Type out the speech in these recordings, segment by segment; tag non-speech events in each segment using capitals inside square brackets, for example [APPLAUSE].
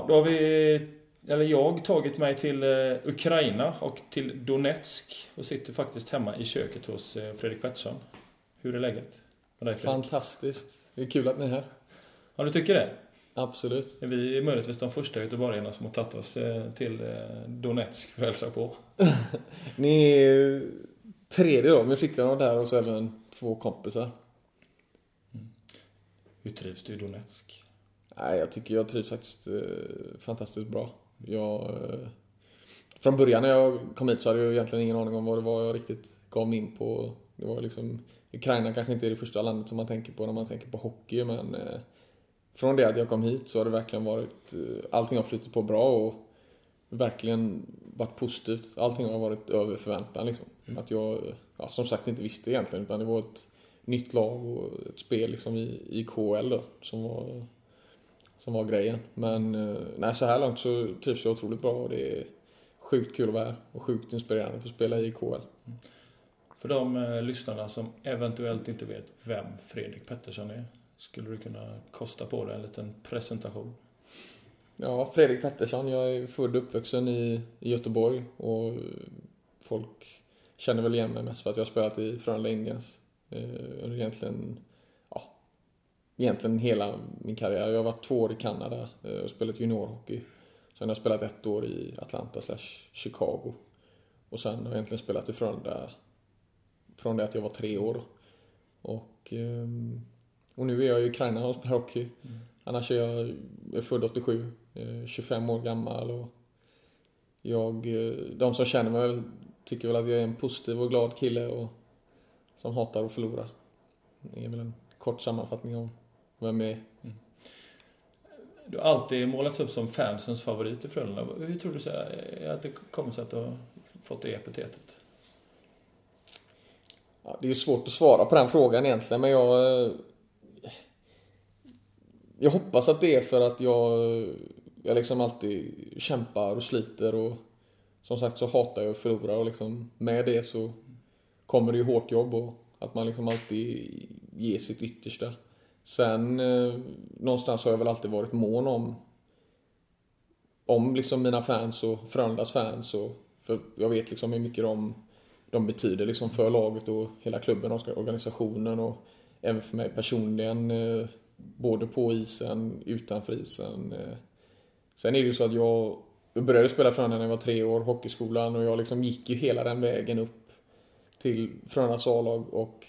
Ja, då har vi, eller jag, tagit mig till eh, Ukraina och till Donetsk och sitter faktiskt hemma i köket hos eh, Fredrik Pettersson. Hur är läget med dig Fredrik? Fantastiskt. Det är kul att ni är här. Ja, du tycker det? Absolut. Vi är möjligtvis de första göteborgarna som har tagit oss eh, till Donetsk för att hälsa på. [LAUGHS] Ni är tredje då. Min flickvän var där och så även två kompisar. Mm. Hur trivs du i Donetsk? Nej, jag tycker jag trivs faktiskt eh, fantastiskt bra. Jag, eh, från början när jag kom hit så hade jag egentligen ingen aning om vad det var jag riktigt gav mig in på. Det var liksom, Ukraina kanske inte är det första landet som man tänker på när man tänker på hockey, men eh, från det att jag kom hit så har det verkligen varit, eh, allting har flutit på bra och verkligen varit positivt. Allting har varit över förväntan liksom. Mm. Att jag, ja, som sagt, inte visste egentligen, utan det var ett nytt lag och ett spel liksom i, i KL då, som var som var grejen. Men eh, nej, så här långt så trivs jag otroligt bra och det är sjukt kul att vara här och sjukt inspirerande att spela i KL. För de eh, lyssnarna som eventuellt inte vet vem Fredrik Pettersson är, skulle du kunna kosta på dig en liten presentation? Ja, Fredrik Pettersson. Jag är född och uppvuxen i, i Göteborg och folk känner väl igen mig mest för att jag har spelat i Frölunda Indians eh, under egentligen egentligen hela min karriär. Jag har varit två år i Kanada eh, och spelat juniorhockey. Sen har jag spelat ett år i Atlanta slash Chicago. Och sen har jag egentligen spelat i Frölunda från det att jag var tre år. Och, ehm, och nu är jag i Ukraina och spelar hockey. Mm. Annars är jag, jag född 87, 25 eh, år gammal och jag, eh, de som känner mig tycker väl att jag är en positiv och glad kille och som hatar att förlora. Det är väl en kort sammanfattning av vara med. Mm. Du har alltid målats upp som fansens favorit i Frölunda. Hur tror du så att det kommer sig att du har fått det epitetet? Ja, det är ju svårt att svara på den frågan egentligen, men jag... Eh, jag hoppas att det är för att jag, jag liksom alltid kämpar och sliter och som sagt så hatar jag att förlora och liksom med det så kommer det ju hårt jobb och att man liksom alltid ger sitt yttersta. Sen eh, någonstans har jag väl alltid varit mån om om liksom mina fans och Frölundas fans och för jag vet liksom hur mycket de, de betyder liksom för laget och hela klubben och organisationen och även för mig personligen eh, både på isen, utanför isen. Eh. Sen är det ju så att jag, jag började spela Frölunda när jag var tre år, hockeyskolan och jag liksom gick ju hela den vägen upp till Frölundas A-lag och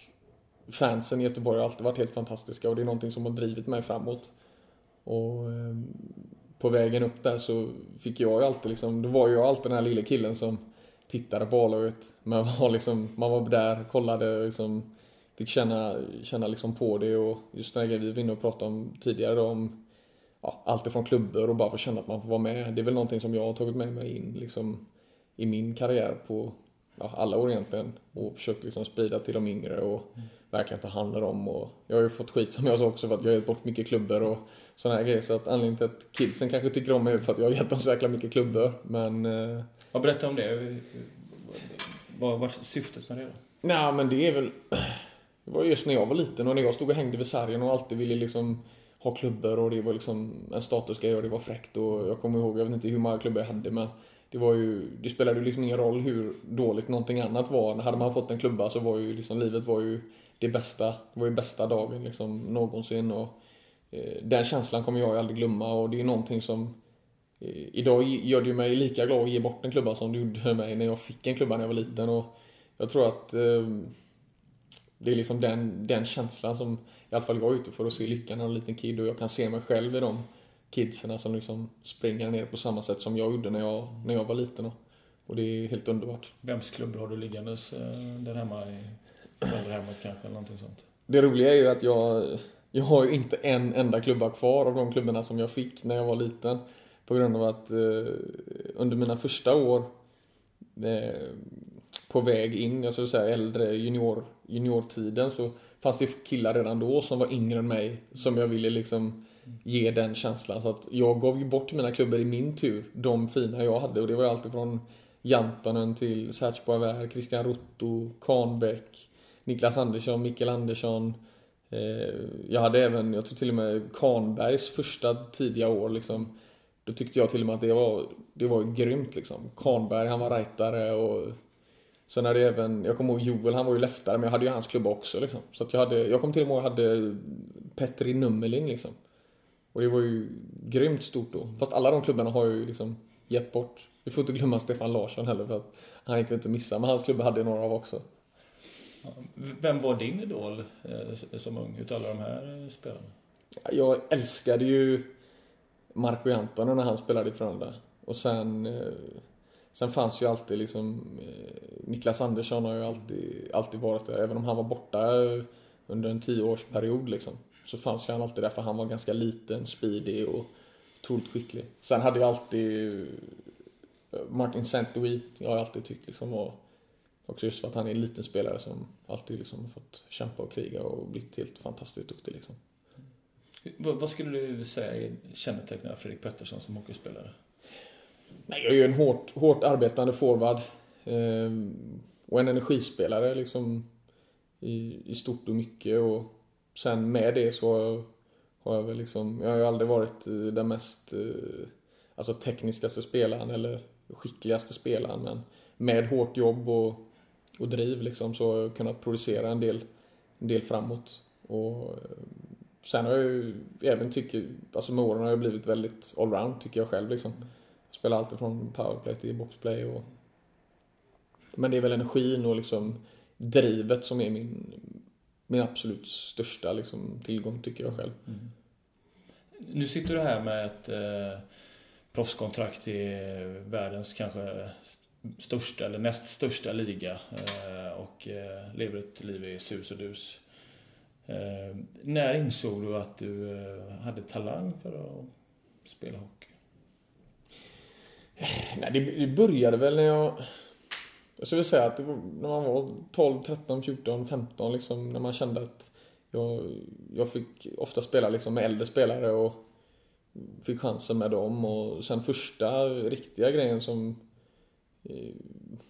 fansen i Göteborg har alltid varit helt fantastiska och det är någonting som har drivit mig framåt. Och eh, på vägen upp där så fick jag ju alltid liksom, då var jag alltid den här lille killen som tittade på A-laget. Man var liksom, man var där, kollade liksom, fick känna, känna liksom på det och just den här grejen vi var inne och pratade om tidigare då om ja, allt ifrån klubbor och bara få känna att man får vara med. Det är väl någonting som jag har tagit med mig in liksom i min karriär på ja, alla år egentligen och försökt liksom sprida till de yngre och mm verkligen ta hand om dem. Och jag har ju fått skit som jag sa också för att jag har gett bort mycket klubbor och sådana här grejer. Så att anledningen till att kidsen kanske tycker om mig är för att jag har gett dem så jäkla mycket klubbor. Men... Eh... Ja, berätta om det. Vad var syftet med det då? Nej, men det är väl... Det var just när jag var liten och när jag stod och hängde vid sargen och alltid ville liksom ha klubbor och det var liksom en statusgrej och det var fräckt och jag kommer ihåg, jag vet inte hur många klubbor jag hade men det var ju, det spelade ju liksom ingen roll hur dåligt någonting annat var. Hade man fått en klubba så var ju liksom, livet var ju det bästa, det var ju bästa dagen liksom någonsin och eh, den känslan kommer jag ju aldrig glömma och det är någonting som eh, Idag gör det ju mig lika glad att ge bort en klubba som det gjorde mig när jag fick en klubba när jag var liten och jag tror att eh, det är liksom den, den känslan som i alla fall jag är ute för att se lyckan när jag är en liten kid och jag kan se mig själv i dem kidsen som liksom springer ner på samma sätt som jag gjorde när jag, när jag var liten. Och, och det är helt underbart. Vems klubb har du liggandes där hemma i Föräldrahemmet kanske, eller någonting sånt. Det roliga är ju att jag, jag har ju inte en enda klubba kvar av de klubborna som jag fick när jag var liten. På grund av att eh, under mina första år eh, på väg in, jag skulle säga äldre junior, juniortiden så fanns det killar redan då som var yngre än mig som jag ville liksom ge den känslan. Så att jag gav ju bort mina klubbor i min tur, de fina jag hade och det var ju alltid från Jantonen till Serge Christian Rotto, Kahnbäck, Niklas Andersson, Mikael Andersson. Eh, jag hade även, jag tror till och med Kahnbergs första tidiga år liksom. Då tyckte jag till och med att det var, det var grymt liksom. Kahnberg, han var rightare och Sen hade jag även, jag kommer ihåg Joel, han var ju leftare men jag hade ju hans klubba också liksom. Så att jag hade, jag kom till och med ihåg jag hade Petri Nummelin liksom. Och det var ju grymt stort då. Fast alla de klubbarna har ju liksom gett bort. Vi får inte glömma Stefan Larsson heller för att han gick inte att missa. Men hans klubba hade jag några av också. Vem var din idol eh, som ung utav alla de här eh, spelarna? Jag älskade ju Marco Jantonen när han spelade i Frölunda. Och sen eh, Sen fanns ju alltid liksom Niklas Andersson har ju alltid, alltid varit där. Även om han var borta under en tioårsperiod liksom. Så fanns han alltid där för han var ganska liten, speedy och otroligt skicklig. Sen hade jag alltid Martin Saint-Louis, jag har alltid tyckt liksom var Också just för att han är en liten spelare som alltid liksom fått kämpa och kriga och blivit helt fantastiskt duktig liksom. Vad skulle du säga kännetecknar Fredrik Pettersson som hockeyspelare? Nej, jag är ju en hårt, hårt arbetande forward. Eh, och en energispelare liksom i, i stort och mycket och sen med det så har jag väl liksom, jag har ju aldrig varit den mest eh, alltså tekniskaste spelaren eller skickligaste spelaren men med hårt jobb och, och driv liksom så har jag kunnat producera en del, en del framåt. Och eh, sen har jag ju även tycker, alltså med åren har jag blivit väldigt allround tycker jag själv liksom. Jag spelar alltid från powerplay till boxplay och men det är väl energin och liksom drivet som är min, min absolut största liksom, tillgång tycker jag själv. Mm. Nu sitter du här med ett eh, proffskontrakt i världens kanske största eller näst största liga eh, och eh, lever ett liv i sus och dus. Eh, när insåg du att du eh, hade talang för att spela hockey? Nej, det, det började väl när jag... Jag skulle säga att det var när man var 12, 13, 14, 15 liksom. När man kände att jag, jag fick ofta spela liksom med äldre spelare och fick chansen med dem. Och sen första riktiga grejen som eh,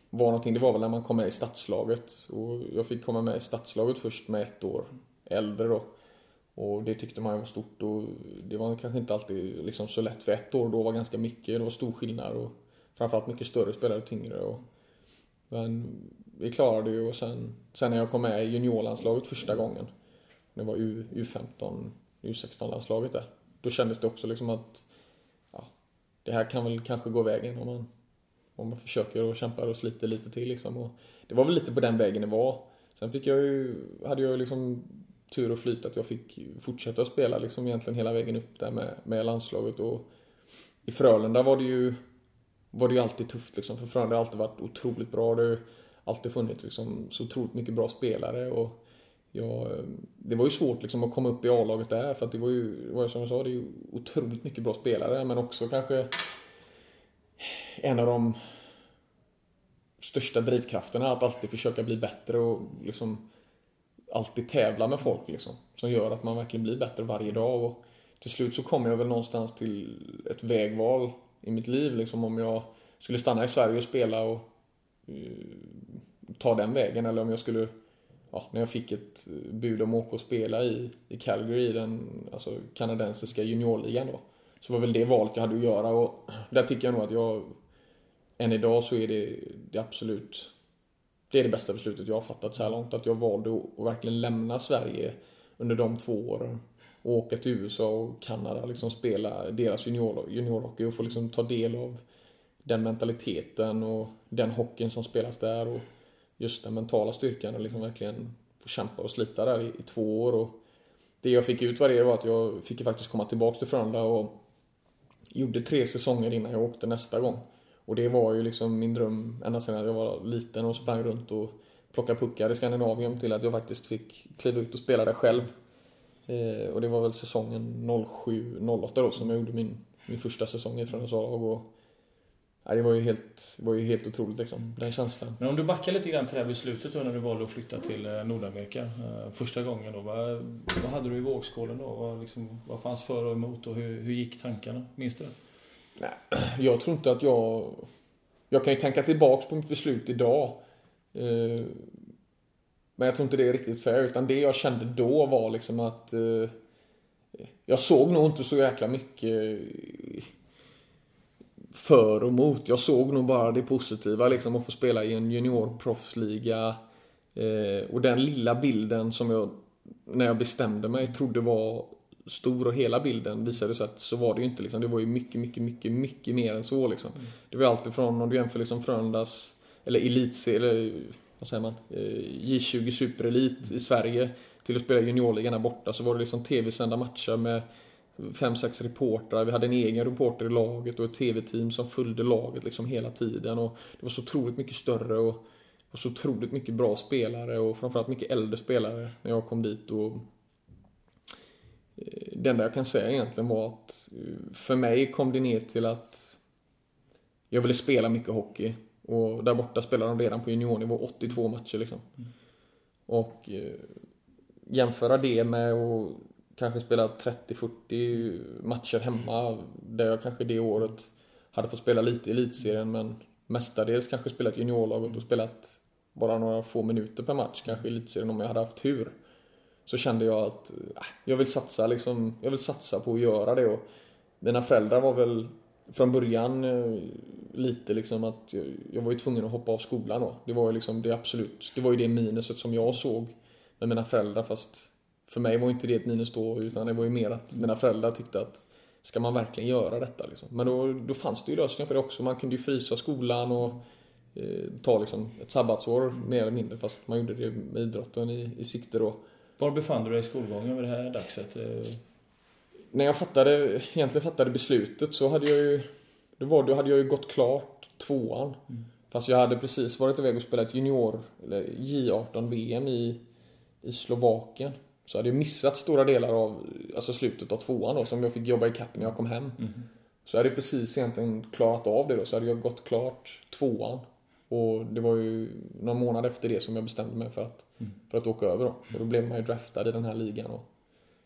var någonting, det var väl när man kom med i stadslaget. Och jag fick komma med i stadslaget först med ett år äldre då. Och det tyckte man ju var stort och det var kanske inte alltid liksom så lätt för ett år då var ganska mycket, det var stor skillnad och framförallt mycket större spelare, tyngre och men vi klarade ju och sen, sen när jag kom med i juniorlandslaget första gången, det var U, U15, U16-landslaget där, då kändes det också liksom att ja, det här kan väl kanske gå vägen om man, om man försöker och kämpar och sliter lite till liksom. Och det var väl lite på den vägen det var. Sen fick jag ju, hade jag liksom tur och flyt att jag fick fortsätta att spela liksom egentligen hela vägen upp där med, med landslaget och i Frölunda var det ju var det ju alltid tufft liksom för Frölunda har alltid varit otroligt bra. Det har alltid funnits liksom så otroligt mycket bra spelare och jag, det var ju svårt liksom att komma upp i A-laget där för att det var ju, det var ju som jag sa, det är ju otroligt mycket bra spelare men också kanske en av de största drivkrafterna att alltid försöka bli bättre och liksom alltid tävla med folk liksom. Som gör att man verkligen blir bättre varje dag och till slut så kom jag väl någonstans till ett vägval i mitt liv liksom om jag skulle stanna i Sverige och spela och uh, ta den vägen eller om jag skulle ja, när jag fick ett bud om att åka och spela i, i Calgary i den alltså, kanadensiska juniorligan då. Så var väl det valet jag hade att göra och [CLEARS THROAT] där tycker jag nog att jag än idag så är det, det absolut det är det bästa beslutet jag har fattat så här långt. Att jag valde att verkligen lämna Sverige under de två åren och åka till USA och Kanada liksom spela deras junior, juniorhockey och få liksom ta del av den mentaliteten och den hockeyn som spelas där och just den mentala styrkan och liksom verkligen få kämpa och slita där i, i två år och det jag fick ut var det var att jag fick ju faktiskt komma tillbaks till Frölunda och gjorde tre säsonger innan jag åkte nästa gång. Och det var ju liksom min dröm ända sedan jag var liten och sprang runt och plockade puckar i Skandinavien till att jag faktiskt fick kliva ut och spela där själv. Eh, och det var väl säsongen 07-08 då som jag gjorde min, min första säsong i Frölundas lag och Ja, det var ju helt, det var ju helt otroligt liksom, den känslan. Men om du backar lite grann till det här beslutet då när du valde att flytta till eh, Nordamerika eh, första gången då. Vad, vad hade du i vågskålen då? Vad, liksom, vad fanns för och emot och hur, hur gick tankarna? Minns du det? Nej, [CLEARS THROAT] jag tror inte att jag... Jag kan ju tänka tillbaks på mitt beslut idag. Eh, men jag tror inte det är riktigt fair. Utan det jag kände då var liksom att... Jag såg nog inte så jäkla mycket för och mot. Jag såg nog bara det positiva liksom att få spela i en juniorproffsliga. Eh, och den lilla bilden som jag, när jag bestämde mig, trodde var stor och hela bilden visade sig att så var det ju inte liksom. Det var ju mycket, mycket, mycket, mycket mer än så liksom. Mm. Det var allt ifrån, om du jämför liksom Frölundas, eller elitserie, eller vad säger man, eh, J20 Superelit i Sverige till att spela juniorligan här borta så var det liksom tv-sända matcher med fem, sex reportrar. Vi hade en egen reporter i laget och ett tv-team som följde laget liksom hela tiden. Och det var så otroligt mycket större och och så otroligt mycket bra spelare och framförallt mycket äldre spelare när jag kom dit. Och eh, det enda jag kan säga egentligen var att eh, för mig kom det ner till att jag ville spela mycket hockey. Och där borta spelade de redan på juniornivå 82 matcher liksom. Mm. Och eh, jämföra det med att kanske spela 30-40 matcher hemma där jag kanske det året hade fått spela lite i elitserien men mestadels kanske spelat juniorlaget och spelat bara några få minuter per match, kanske i elitserien om jag hade haft tur. Så kände jag att äh, jag vill satsa liksom, jag vill satsa på att göra det och mina föräldrar var väl från början eh, lite liksom att jag, jag var ju tvungen att hoppa av skolan då. Det var ju liksom det absolut, det var ju det minuset som jag såg med mina föräldrar fast för mig var inte det ett minus då utan det var ju mer att mina föräldrar tyckte att ska man verkligen göra detta liksom? Men då, då fanns det ju lösningar på det också. Man kunde ju frysa skolan och eh, ta liksom ett sabbatsår mer eller mindre fast man gjorde det med idrotten i, i sikte då. Var befann du dig i skolgången vid det här dagset? När jag fattade, egentligen fattade beslutet så hade jag ju, då, var, då hade jag ju gått klart tvåan. Mm. Fast jag hade precis varit iväg och spelat junior, eller J18 VM i, i Slovakien. Så hade jag missat stora delar av alltså slutet av tvåan då, som jag fick jobba i kapp när jag kom hem. Mm. Så jag hade precis egentligen klarat av det då, så hade jag gått klart tvåan. Och det var ju någon månad efter det som jag bestämde mig för att, mm. för att åka över då. Och då blev man ju draftad i den här ligan.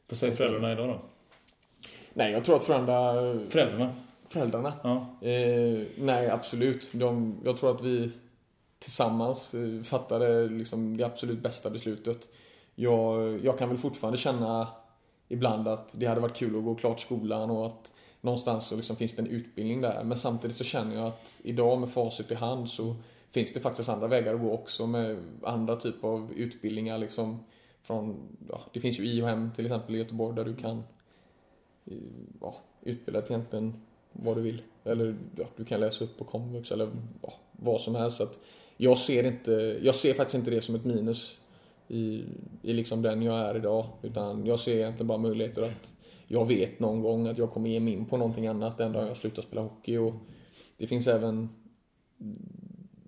Vad säger föräldrarna idag då? Nej, jag tror att föräldrar... Föräldrarna? Föräldrarna? Ja. Eh, nej, absolut. De, jag tror att vi tillsammans eh, fattade liksom det absolut bästa beslutet jag, jag kan väl fortfarande känna ibland att det hade varit kul att gå klart skolan och att någonstans så liksom finns det en utbildning där. Men samtidigt så känner jag att idag med facit i hand så finns det faktiskt andra vägar att gå också med andra typer av utbildningar liksom. Från, ja, det finns ju IHM till exempel i Göteborg där du kan ja, utbilda till egentligen vad du vill. Eller ja, du kan läsa upp på komvux eller ja, vad som helst. Så att jag ser inte, jag ser faktiskt inte det som ett minus i, i liksom den jag är idag. Utan jag ser egentligen bara möjligheter att jag vet någon gång att jag kommer ge mig in på någonting annat den dagen jag slutar spela hockey. Och det finns även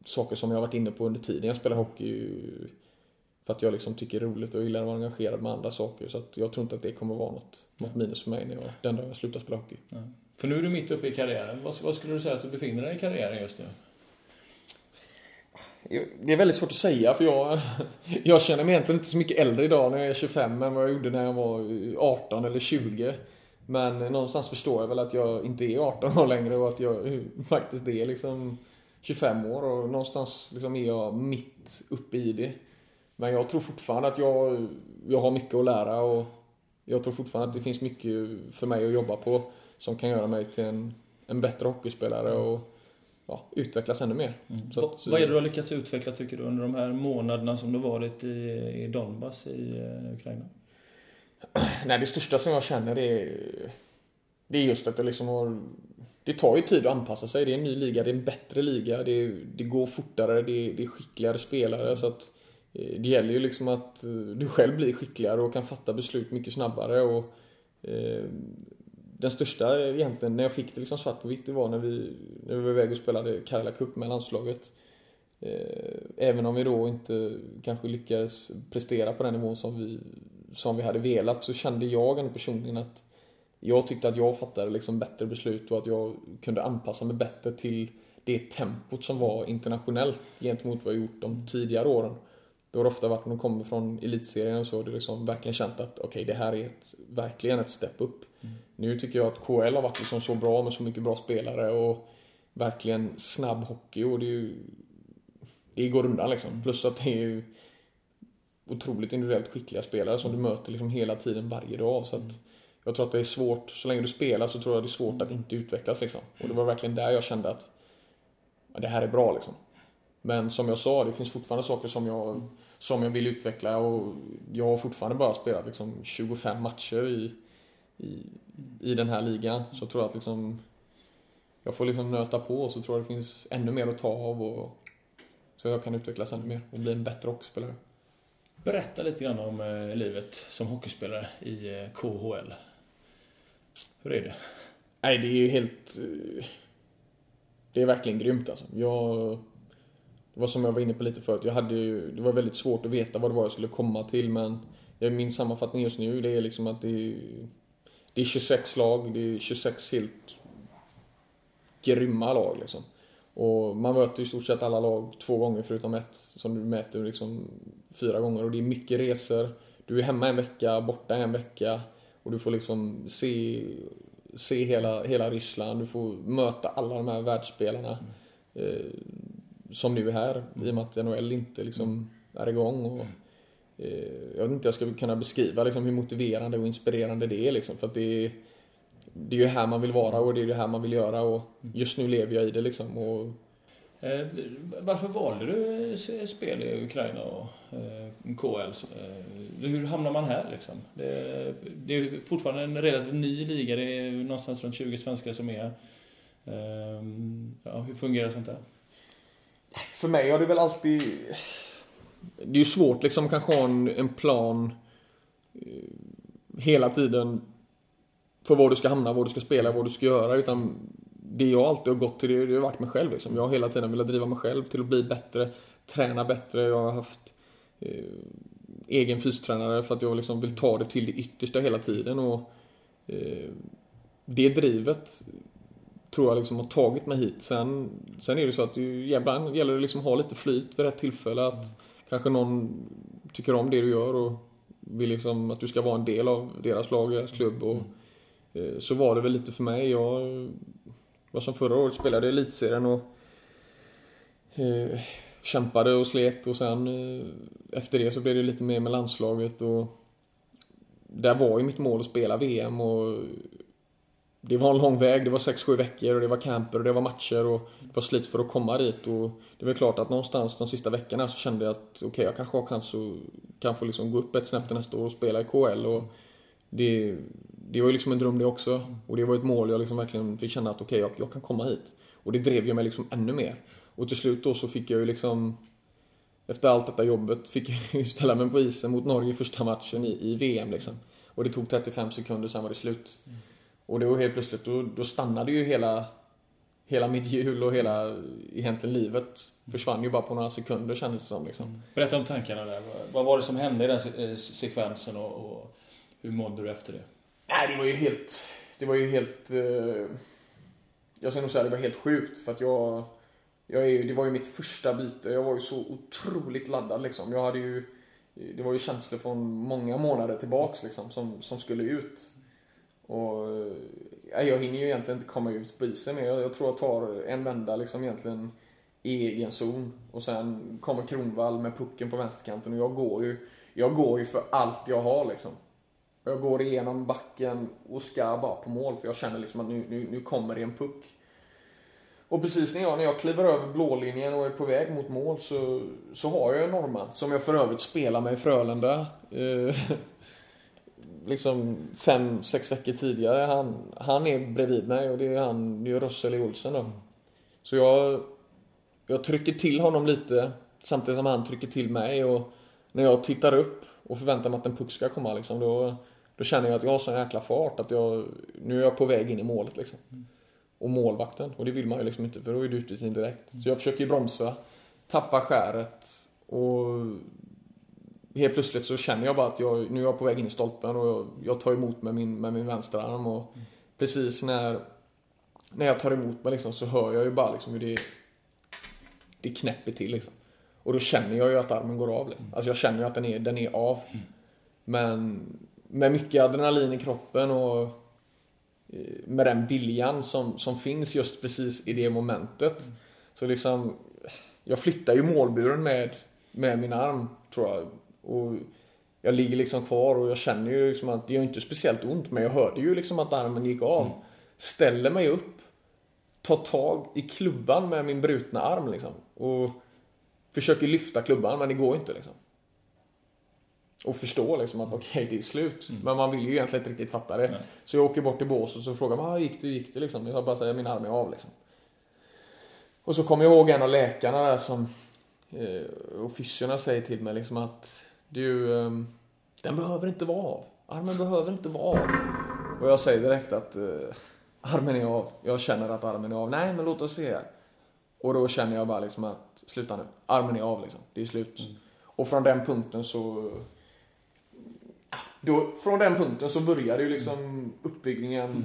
saker som jag varit inne på under tiden jag spelar hockey. För att jag liksom tycker det är roligt och gillar att vara engagerad med andra saker. Så att jag tror inte att det kommer vara något, något minus för mig när jag, den dagen jag slutar spela hockey. Ja. För nu är du mitt uppe i karriären. Vad, vad skulle du säga att du befinner dig i karriären just nu? Det är väldigt svårt att säga för jag, [LAUGHS] jag känner mig egentligen inte så mycket äldre idag när jag är 25 än vad jag gjorde när jag var 18 eller 20. Men någonstans förstår jag väl att jag inte är 18 år längre och att jag [LAUGHS] faktiskt är liksom 25 år och någonstans liksom är jag mitt uppe i det. Men jag tror fortfarande att jag, jag har mycket att lära och jag tror fortfarande att det finns mycket för mig att jobba på som kan göra mig till en, en bättre hockeyspelare och ja, utvecklas ännu mer. Mm. Så att, vad är det du har lyckats utveckla tycker du under de här månaderna som du varit i, i Donbass i uh, Ukraina? [CLEARS THROAT] Nej, det största som jag känner är det är just att det liksom har det tar ju tid att anpassa sig. Det är en ny liga, det är en bättre liga, det, det går fortare, det, det är skickligare spelare. Så att eh, Eh, det gäller ju liksom att eh, du själv blir skickligare och kan fatta beslut mycket snabbare. Och, eh, den största egentligen, när jag fick det liksom svart på vitt, det var när vi, när vi var iväg och spelade Karla Cup med landslaget. Eh, även om vi då inte kanske lyckades prestera på den nivån som vi, som vi hade velat så kände jag ändå personligen att jag tyckte att jag fattade liksom bättre beslut och att jag kunde anpassa mig bättre till det tempot som var internationellt gentemot vad jag gjort de tidigare åren. Det har ofta varit när de kommer från elitserien så har det liksom verkligen känt att okej, okay, det här är ett, verkligen ett step up. Mm. Nu tycker jag att KL har varit liksom så bra med så mycket bra spelare och verkligen snabb hockey och det är ju, det går undan liksom. Mm. Plus att det är ju otroligt individuellt skickliga spelare som du möter liksom hela tiden varje dag. Så att Jag tror att det är svårt, så länge du spelar så tror jag det är svårt att inte utvecklas liksom. Och det var verkligen där jag kände att ja, det här är bra liksom. Men som jag sa, det finns fortfarande saker som jag, som jag vill utveckla och jag har fortfarande bara spelat liksom 25 matcher i, i, i den här ligan. Så jag tror att liksom jag får liksom nöta på och så tror jag det finns ännu mer att ta av och så jag kan utvecklas ännu mer och bli en bättre hockeyspelare. Berätta lite grann om eh, livet som hockeyspelare i eh, KHL. Hur är det? Nej, det är ju helt... eh, Det är verkligen grymt alltså. Jag... Det var som jag var inne på lite förut. Jag hade ju... Det var väldigt svårt att veta vad det var jag skulle komma till men jag- min sammanfattning just nu det är liksom att det är... Det är 26 lag, det är 26 helt grymma lag liksom. Och man möter i stort sett alla lag två gånger förutom ett som du mäter liksom fyra gånger och det är mycket resor. Du är hemma en vecka, borta en vecka och du får liksom se, se hela, hela Ryssland. Du får möta alla de här världsspelarna eh, som nu är här i och med att NHL inte liksom är igång. Och, eh, jag vet inte, jag ska kunna beskriva liksom hur motiverande och inspirerande det är liksom för att det är det är ju här man vill vara och det är det här man vill göra och just nu lever jag i det liksom. Och Eh, Varför valde du spel i Ukraina och eh, KL? Eh, Hur hamnar man här liksom? Det, det är fortfarande en relativt ny liga. Det är någonstans runt 20 svenskar som är här. Ehm, ja, hur fungerar sånt där? För mig har det väl alltid... Det är ju svårt liksom kanske ha en, en plan eh, hela tiden för var du ska hamna, var du ska spela, vad du ska göra. Utan det jag alltid har gått till, det, det har varit mig själv. Liksom. Jag har hela tiden velat driva mig själv till att bli bättre, träna bättre. Jag har haft eh, egen fystränare för att jag liksom vill ta det till det yttersta hela tiden. Och, eh, det drivet tror jag liksom har tagit mig hit. Sen, sen är det så att det, ibland gäller det liksom att ha lite flyt vid rätt tillfälle. Att kanske någon tycker om det du gör och vill liksom att du ska vara en del av deras lag, deras klubb. Och, eh, så var det väl lite för mig. Jag var som förra året spelade i elitserien och eh, kämpade och slet och sen eh, efter det så blev det lite mer med landslaget och där var ju mitt mål att spela VM och det var en lång väg, det var 6-7 veckor och det var camper och det var matcher och det var slit för att komma dit. Och det är väl klart att någonstans de sista veckorna så kände jag att okej, jag kanske har chans att kan få liksom gå upp ett snäpp till nästa år och spela i KL och det, det var ju liksom en dröm det också. Och det var ett mål jag liksom verkligen fick känna att okej, jag, jag kan komma hit. Och det drev ju mig liksom ännu mer. Och till slut då så fick jag ju liksom efter allt detta jobbet fick jag ju ställa mig på isen mot Norge i första matchen i, i VM liksom. Och det tog 35 sekunder, sen var det slut. Mm. Och då helt plötsligt, då, då stannade ju hela, hela mitt hjul och hela, egentligen livet försvann ju bara på några sekunder kändes det som liksom. Berätta om tankarna där. Vad- var det som hände i den eh, sekvensen och, och hur mådde du efter det? Nej, det var ju helt, det var ju helt, eh, jag ska nog säga det var helt sjukt för att jag, jag är, det var ju mitt första byte. Jag var ju så otroligt laddad liksom. Jag hade ju, det var ju känslor från många månader tillbaks liksom som, som skulle ut. Och jag hinner ju egentligen inte komma ut på isen men jag, jag tror jag tar en vända liksom egentligen i egen zon och sen kommer Kronvall med pucken på vänsterkanten och jag går ju, jag går ju för allt jag har liksom. Jag går igenom backen och ska bara på mål för jag känner liksom att nu, nu, nu kommer det en puck. Och precis när jag, när jag kliver över blålinjen och är på väg mot mål så, så har jag en norrman som jag för övrigt spelar med i Frölunda. Eh, [LAUGHS] Liksom fem, sex veckor tidigare. Han, han är bredvid mig och det är han, det är Russell E. Olsen då. Så jag, jag trycker till honom lite samtidigt som han trycker till mig och när jag tittar upp och förväntar mig att en puck ska komma liksom, då, då känner jag att jag har sån jäkla fart att jag, nu är jag på väg in i målet liksom. Och målvakten, och det vill man ju liksom inte för då är det utvisning direkt. Så jag försöker ju bromsa, tappa skäret och helt plötsligt så känner jag bara att jag, nu är jag på väg in i stolpen och jag, jag tar emot med min, med min vänsterarm och precis när, när jag tar emot mig liksom så hör jag ju bara liksom hur det, det knäpper till liksom. Och då känner jag ju att armen går av. Liksom. Alltså jag känner ju att den är, den är av. Men med mycket adrenalin i kroppen och eh, med den viljan som, som finns just precis i det momentet. Så liksom, jag flyttar ju målburen med, med min arm tror jag. Och jag ligger liksom kvar och jag känner ju liksom att det gör inte speciellt ont men jag hörde ju liksom att armen gick av. Mm. Ställer mig upp, tar tag i klubban med min brutna arm liksom. Och försöker lyfta klubban men det går inte liksom. Och förstå liksom att okej, okay, det är slut. Mm. Men man vill ju egentligen inte riktigt fatta det. Nej. Så jag åker bort till bås och så frågar man, ah, gick det, gick det liksom? Jag bara säger, min arm är av liksom. Och så kommer jag ihåg en av läkarna där som eh, och fysiorna säger till mig liksom att du, eh, den behöver inte vara av. Armen behöver inte vara av. Och jag säger direkt att eh, armen är av. Jag känner att armen är av. Nej, men låt oss se. Och då känner jag bara liksom att, sluta nu. Armen är av liksom. Det är slut. Mm. Och från den punkten så då, från den punkten så började ju liksom uppbyggningen mm.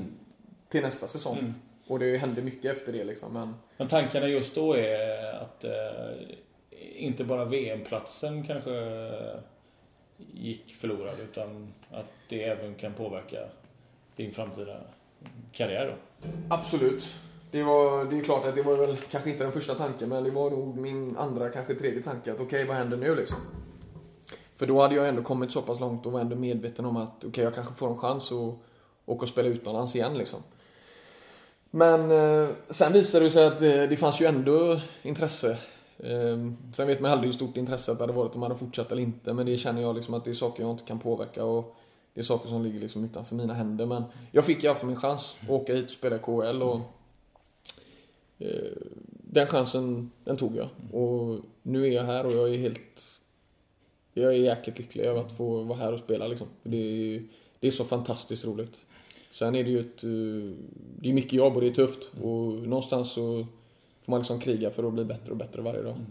till nästa säsong. Mm. Och det hände mycket efter det liksom. Men, men tankarna just då är att eh, inte bara VM-platsen kanske gick förlorad utan att det även kan påverka din framtida karriär då? Absolut. Det, var, det är klart att det var väl kanske inte den första tanken men det var nog min andra, kanske tredje tanke att okej, okay, vad händer nu liksom? För då hade jag ändå kommit så pass långt och var ändå medveten om att okej, okay, jag kanske får en chans att åka och spela utomlands igen liksom. Men eh, sen visade det sig att eh, det fanns ju ändå intresse. Eh, sen vet man aldrig hur stort intresse det hade varit om man hade fortsatt eller inte. Men det känner jag liksom att det är saker jag inte kan påverka och det är saker som ligger liksom utanför mina händer. Men jag fick i alla fall min chans att åka hit och spela KHL och eh, den chansen, den tog jag. Och nu är jag här och jag är helt jag är jäkligt lycklig över att få vara här och spela liksom. Det är, det är så fantastiskt roligt. Sen är det ju ett, eh, det är mycket jobb och det är tufft. Och någonstans så får man liksom kriga för att bli bättre och bättre varje dag. Mm.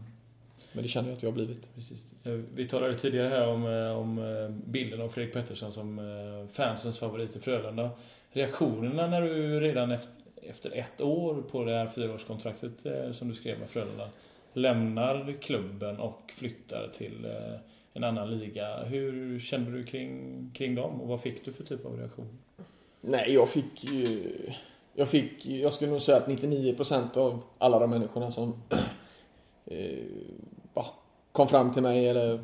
Men det känner jag att jag har blivit. Precis. Eh, vi talade tidigare här om, eh, om bilden av Fredrik Pettersson som fansens favorit i Frölunda. Reaktionerna när du redan efter ett år på det här fyraårskontraktet som du skrev med Frölunda lämnar klubben och flyttar till en annan liga. Hur kände du kring, kring dem och vad fick du för typ av reaktion? Nej, jag fick jag fick, jag skulle nog säga att 99% av alla de människorna som [CLEARS THROAT] eh, kom fram till mig eller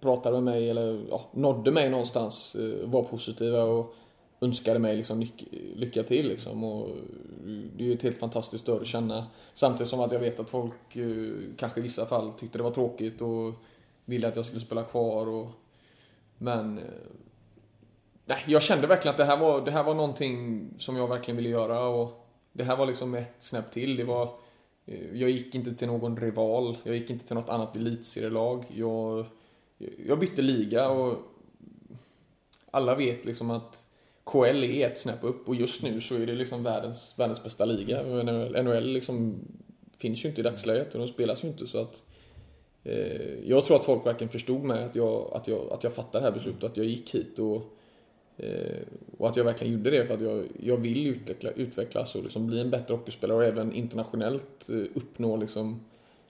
pratade med mig eller ja, nådde mig någonstans eh, var positiva och önskade mig liksom lycka till liksom. Och eh, det är ju ett helt fantastiskt stöd att känna. Samtidigt som att jag vet att folk eh, kanske i vissa fall tyckte det var tråkigt och ville att jag skulle spela kvar och... Men... Eh, Nej, jag kände verkligen att det här var, det här var någonting som jag verkligen ville göra och det här var liksom ett snäpp till. Det var... Eh, jag gick inte till någon rival, jag gick inte till något annat elitserielag. Jag, jag bytte liga och alla vet liksom att KL är ett snäpp upp och just nu så är det liksom världens, världens bästa liga. NHL liksom finns ju inte i dagsläget och de spelas ju inte så att Eh, jag tror att folk verkligen förstod mig, att jag, att jag, att jag fattade det här beslutet, att jag gick hit och, och att jag verkligen gjorde det för att jag, jag vill utveckla, utvecklas och liksom bli en bättre hockeyspelare och även internationellt eh, uppnå liksom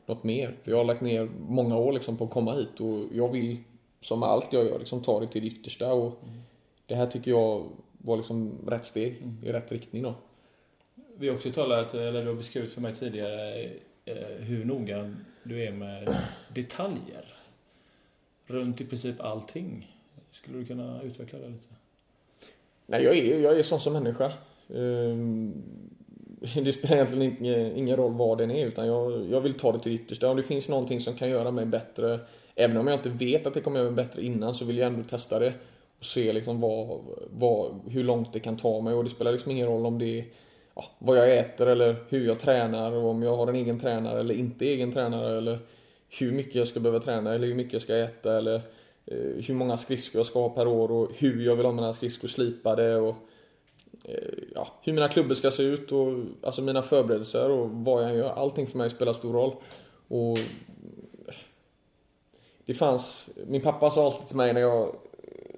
något mer. För jag har lagt ner många år liksom på att komma hit och jag vill, som med allt jag gör, liksom ta det till det yttersta och mm. det här tycker jag var liksom rätt steg mm. i rätt riktning då. Vi har också talat, eller du har beskrivit för mig tidigare hur noga du är med [CLEARS THROAT] detaljer runt i princip allting. Skulle du kunna utveckla det lite? Nej, jag är, jag är sån som människa. Ehm, det spelar egentligen ingen, ingen roll vad den är utan jag, jag vill ta det till yttersta. Om det finns någonting som kan göra mig bättre, även om jag inte vet att det kommer göra mig bättre innan, så vill jag ändå testa det och se liksom vad, vad, hur långt det kan ta mig. Och det spelar liksom ingen roll om det är ja, vad jag äter eller hur jag tränar och om jag har en egen tränare eller inte egen tränare eller hur mycket jag ska behöva träna eller hur mycket jag ska äta eller Eh, hur många skridskor jag ska ha per år och hur jag vill ha mina skridskor slipade och eh, ja, hur mina klubbor ska se ut och alltså mina förberedelser och vad jag gör. Allting för mig spelar stor roll. Och eh, det fanns, min pappa sa alltid till mig när jag,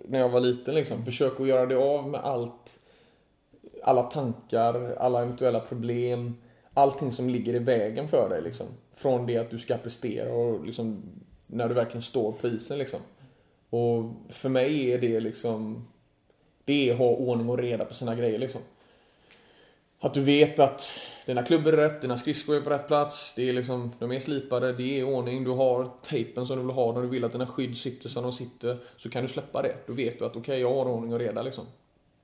när jag var liten liksom, försök att göra det av med allt alla tankar, alla eventuella problem, allting som ligger i vägen för dig liksom. Från det att du ska prestera och liksom när du verkligen står på isen liksom. Och för mig är det liksom, det är att ha ordning och reda på sina grejer liksom. att du vet att dina klubbor är rätt, dina skridskor är på rätt plats. Det är liksom, de är slipade, det är ordning. Du har tejpen som du vill ha när du vill att dina skydd sitter som de sitter. Så kan du släppa det. Då vet du att okej, okay, jag har ordning och reda liksom.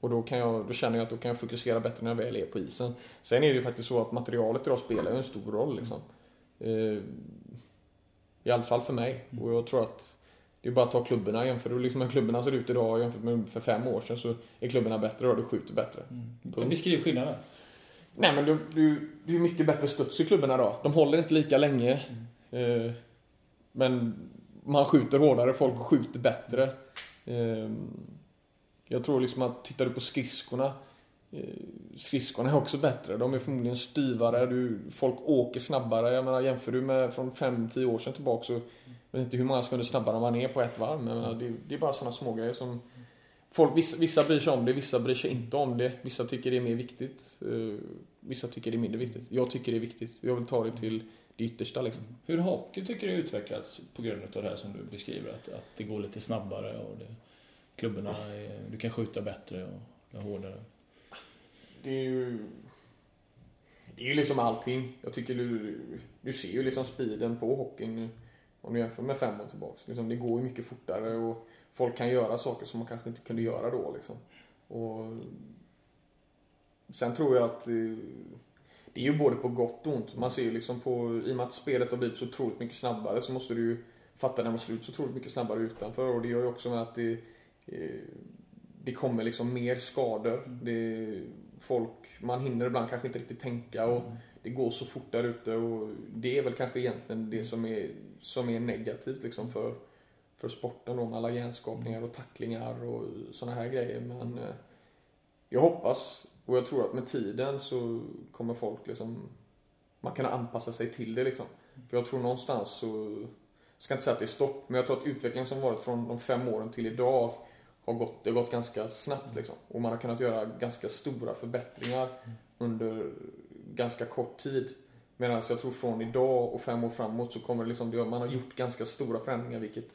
Och då, kan jag, då känner jag att då kan jag fokusera bättre när jag väl är på isen. Sen är det ju faktiskt så att materialet idag spelar ju en stor roll liksom. Eh, I alla fall för mig. Och jag tror att det är bara att ta klubborna. Jämför du liksom hur klubborna ser ut idag jämfört med för fem år sedan så är klubborna bättre och du skjuter bättre. Mm. Beskriv skillnaden. Nej men du, du, det är mycket bättre studs i klubborna då. De håller inte lika länge. Mm. Eh, men man skjuter hårdare, folk skjuter bättre. Eh, jag tror liksom att tittar du på skridskorna eh, Skridskorna är också bättre. De är förmodligen styvare. Du, folk åker snabbare. Jag menar, jämför du med från 5-10 år sedan tillbaka så jag vet inte hur många sekunder snabbare man är på ett varv. Men menar, det, det, är bara sådana små grejer som folk, vissa, vissa bryr sig om det, vissa bryr sig inte om det. Vissa tycker det är mer viktigt. Uh, vissa tycker det är mindre viktigt. Jag tycker det är viktigt. Jag vill ta det till det yttersta liksom. Hur hockey tycker du utvecklats på grund av det här som du beskriver? Att, att det går lite snabbare och det, klubborna, är, du kan skjuta bättre och hårdare? Det är ju... Det är ju liksom allting. Jag tycker du, du ser ju liksom speeden på hockeyn om du jämför med fem år tillbaks. Liksom, det går ju mycket fortare och folk kan göra saker som man kanske inte kunde göra då. Liksom. Och sen tror jag att eh, det är ju både på gott och ont. Man ser ju liksom på, i och med att spelet har blivit så otroligt mycket snabbare så måste du ju fatta när man slut så otroligt mycket snabbare utanför och det gör ju också med att det, eh, det kommer liksom mer skador. Mm. Det, folk, man hinner ibland kanske inte riktigt tänka och mm. det går så fort där ute och det är väl kanske egentligen det som är, som är negativt liksom för, för sporten då med alla hjärnskakningar och tacklingar och sådana här grejer. Men eh, jag hoppas och jag tror att med tiden så kommer folk liksom man kan anpassa sig till det liksom. För jag tror någonstans så, jag ska inte säga att det är stopp, men jag tror att utvecklingen som varit från de fem åren till idag har gått, det har gått ganska snabbt liksom. Och man har kunnat göra ganska stora förbättringar under ganska kort tid. Medan jag tror från idag och fem år framåt så kommer det liksom, man har gjort ganska stora förändringar vilket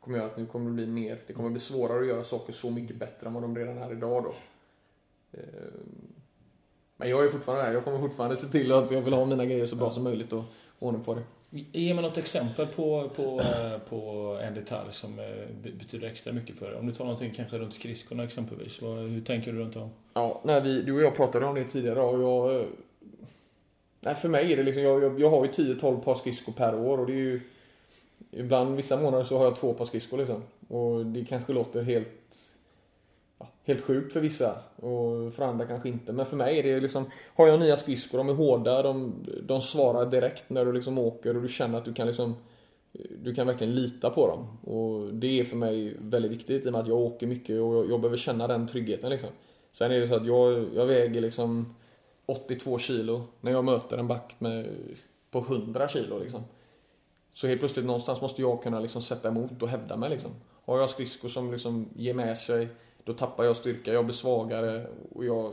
kommer göra att nu kommer det bli mer, det kommer bli svårare att göra saker så mycket bättre än vad de redan är idag då. Ehm, men jag är fortfarande här, jag kommer fortfarande se till att jag vill ha mina grejer så bra som möjligt och ordning på det. Ge mig något exempel på, på, eh, på en detalj som eh, betyder extra mycket för dig. Om du tar någonting kanske runt skridskorna exempelvis. Hur tänker du runt dem? Ja, nej, vi, du och jag pratade om det tidigare och jag... Eh, nej, för mig är det liksom, jag, jag, jag har ju 10-12 par skridskor per år och det är ju... Ibland, vissa månader så har jag två par skridskor liksom. Och det kanske låter helt helt sjukt för vissa och för andra kanske inte. Men för mig är det liksom, har jag nya skridskor, de är hårda, de, de svarar direkt när du liksom åker och du känner att du kan liksom du kan verkligen lita på dem. Och det är för mig väldigt viktigt i och med att jag åker mycket och jag, jag behöver känna den tryggheten liksom. Sen är det så att jag, jag väger liksom 82 kilo när jag möter en back med, på 100 kilo liksom. Så helt plötsligt någonstans måste jag kunna liksom sätta emot och hävda mig liksom. Har jag skridskor som liksom ger med sig då tappar jag styrka, jag blir svagare och jag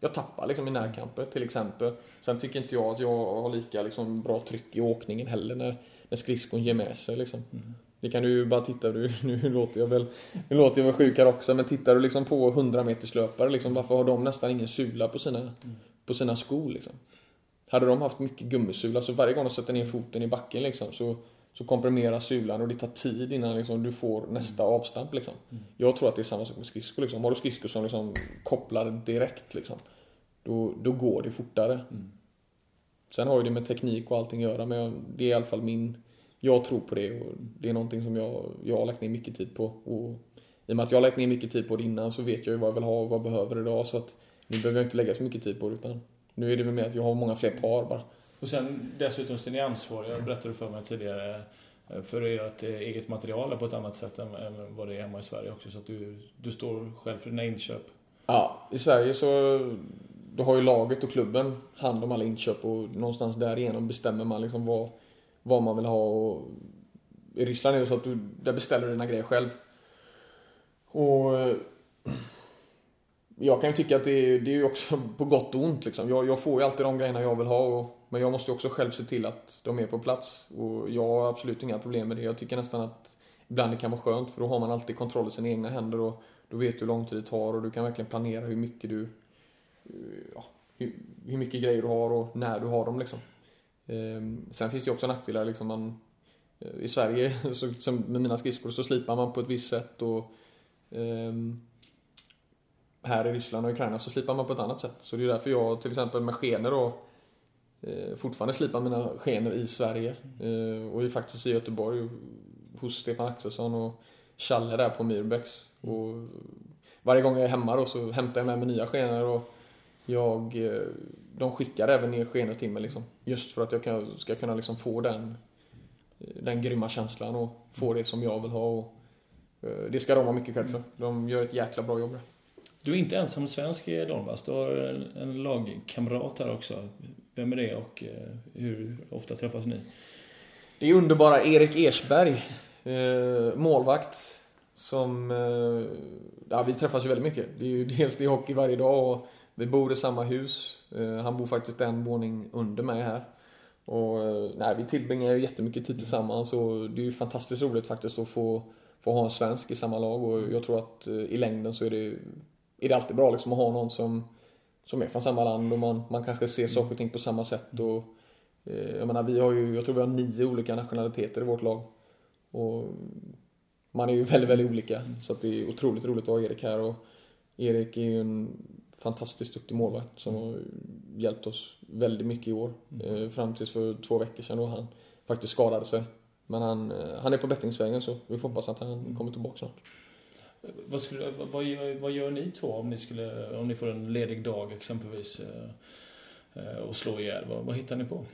jag tappar liksom i närkamper till exempel. Sen tycker inte jag att jag har lika liksom, bra tryck i åkningen heller när, när skridskon ger med sig. Liksom. Mm. Det kan du ju bara titta, du, [LAUGHS] nu låter jag väl, nu låter jag väl sjuk här också, men tittar du liksom på 100 meters löpare, liksom, varför har de nästan ingen sula på sina, mm. på sina skor? Liksom? Hade de haft mycket gummisula, så varje gång de sätter ner foten i backen liksom, så så komprimeras sulan och det tar tid innan liksom, du får nästa mm. avstamp. Liksom. Mm. Jag tror att det är samma sak med skridskor. Liksom. Har du skridskor som liksom, kopplar direkt, liksom, då, då går det fortare. Mm. Sen har ju det med teknik och allting att göra, men det är i alla fall min... Jag tror på det och det är någonting som jag, jag har lagt ner mycket tid på. Och I och med att jag har lagt ner mycket tid på det innan så vet jag ju vad jag vill ha och vad jag behöver idag. Så att nu behöver jag inte lägga så mycket tid på det utan nu är det väl mer att jag har många fler par bara. Och sen dessutom så är ni ansvariga, berättade du för mig tidigare, eh, för ert eh, eget material på ett annat sätt än, vad det är hemma i Sverige också. Så att du, du står själv för dina inköp. Ja, i Sverige så då har ju laget och klubben hand om alla inköp och någonstans därigenom bestämmer man liksom vad, vad man vill ha. Och I Ryssland är det så att du där beställer du dina grejer själv. Och jag kan ju tycka att det är, det är också på gott och ont liksom. Jag, jag får ju alltid de grejerna jag vill ha och men jag måste också själv se till att de är på plats. Och jag har absolut inga problem med det. Jag tycker nästan att ibland det kan vara skönt för då har man alltid kontroll i sina egna händer och då vet du hur lång tid det tar och du kan verkligen planera hur mycket du eh, ja, hur, hur, mycket grejer du har och när du har dem liksom. Ehm, sen finns det ju också nackdelar liksom man eh, i Sverige, [LAUGHS] så, som med mina skridskor, så slipar man på ett visst sätt och um, här i Ryssland och Ukraina så slipar man på ett annat sätt. Så det är därför jag till exempel med skenor då fortfarande slipar mina skenor i Sverige. Eh, och är faktiskt i Göteborg hos Stefan Axelsson och Challe där på Myrbäcks. Och varje gång jag är hemma då så hämtar jag med mig nya skenor och jag, eh, de skickar även ner skenor till mig liksom. Just för att jag kan, ska kunna liksom få den, den grymma känslan och få det som jag vill ha. Och, det ska de ha mycket cred för. De gör ett jäkla bra jobb där. Du är inte ensam svensk i Donbass. Du har en, en lagkamrat här också. Vem är det och eh, hur ofta träffas ni? Det är underbara Erik Ersberg, eh, målvakt. Som, eh, ja vi träffas ju väldigt mycket. Det är ju [LAUGHS] dels det är hockey varje dag och vi bor i samma hus. Han bor faktiskt en våning under mig här. Och nej, vi tillbringar ju jättemycket tid tillsammans och det är ju fantastiskt roligt faktiskt att få, få ha en svensk i samma lag och jag tror att i längden så är det är det alltid bra liksom att ha någon som, som är från samma land och man, man kanske ser saker och ting på samma sätt. Och, eh, jag menar, vi har ju, jag tror vi har nio olika nationaliteter i vårt lag. Och man är ju [LAUGHS] väldigt, väldigt olika. Så att det är otroligt roligt att ha Erik här. Och Erik är ju en fantastiskt duktig målvakt som har hjälpt oss väldigt mycket i år. Mm. Eh, fram tills för två veckor sedan då han faktiskt skadade sig. Men han, eh, han är på bättringsvägen så vi får hoppas att han kommer tillbaka snart. Vad, skulle, vad, gör, vad gör ni två om ni, skulle, om ni får en ledig dag exempelvis eh, eh, och slå ihjäl? Vad, vad hittar ni på?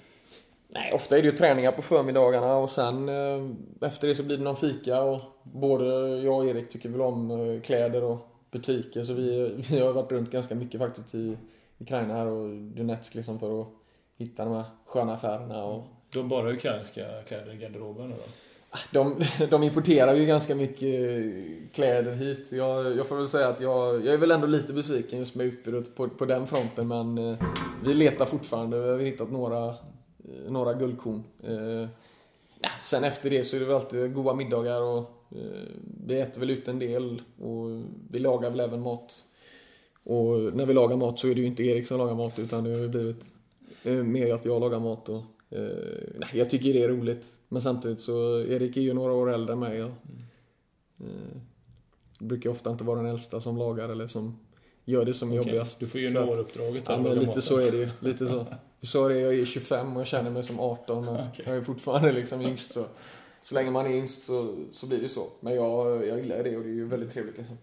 Nej, ofta är det ju träningar på förmiddagarna och sen eh, efter det så blir det någon fika och både jag och Erik tycker väl om kläder och butiker så vi, [LAUGHS] vi har varit runt ganska mycket faktiskt i Ukraina här och Donetsk liksom för att hitta de här sköna affärerna och... Du har bara ukrainska kläder i garderoben då? De, de importerar ju ganska mycket kläder hit. Jag, jag får väl säga att jag, jag är väl ändå lite besviken just med utbudet på, på den fronten men eh, vi letar fortfarande. Vi har hittat några, eh, några guldkorn. Eh, ja, sen efter det så är det väl alltid goda middagar och vi äter väl ut en del och vi lagar väl även mat. Och när vi lagar mat så är det ju inte Erik som lagar mat utan det har ju blivit mer att jag lagar mat och nej, jag tycker det är roligt. Men samtidigt så, Erik är ju några år äldre än mig. Och, uh, brukar ofta inte vara den äldsta som lagar eller som gör det som okay. jobbigast. Du får ju junioruppdraget Ja, men lite så är det ju. Lite så. [LAUGHS] Du sa det, jag är 25 och jag känner mig som 18 och okay. jag är fortfarande liksom yngst. Så, så länge man är yngst så, så blir det så. Men jag, jag gillar det och det är ju väldigt trevligt liksom.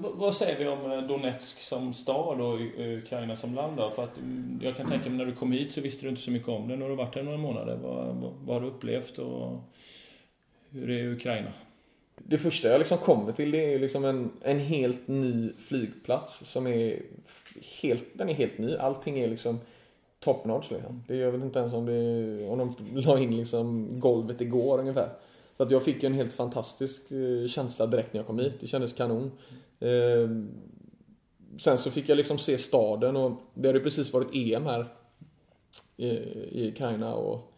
Vad säger vi om eh, Donetsk som stad och Ukraina som land då? För att mm, jag kan tänka mig när du kom hit så visste du inte så mycket om det. Nu har du varit här några månader. Vad, vad, vad har du upplevt och hur är Ukraina? Det första jag liksom kommer till det är liksom en, en helt ny flygplats som är helt, den är helt ny. Allting är liksom top notch liksom. Det, jag vet inte ens om det, om de la in liksom golvet igår ungefär. Så att jag fick en helt fantastisk eh, känsla direkt när jag kom hit. Det kändes kanon. Ehm, sen så fick jag liksom se staden och det hade precis varit EM här i Ukraina och